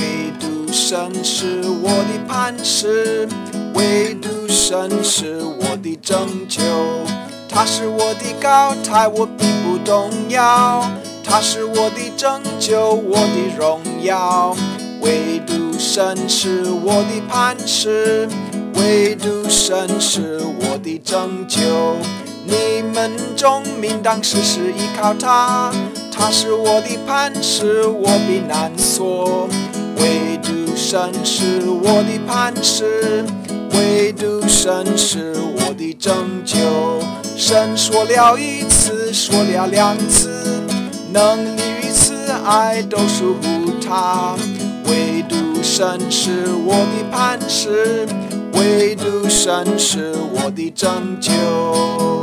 唯独神是我的磐石，唯独神是我的拯救。他是我的高台，我并不动摇。他是我的拯救，我的荣耀。唯独神是我的磐石，唯独神是我的拯救。你们中应当时时依靠他，他是我的磐石，我避难所。神是我的磐石，唯独神是我的拯救。神说了一次，说了两次，能力与慈爱都属乎他。唯独神是我的磐石，唯独神是我的拯救。